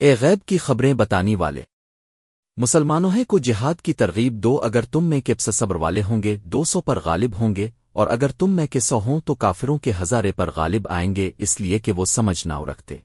اے غیب کی خبریں بتانی والے۔ مسلمانوں ہے کو جہاد کی ترغیب دو، اگر تم میں کے صبر والے ہوں گے، دو سو پر غالب ہوں گے، اور اگر تم میں کے سو ہوں تو کافروں کے ہزارے پر غالب آئیں گے، اس لیے کہ وہ سمجھ نہ رکھتے۔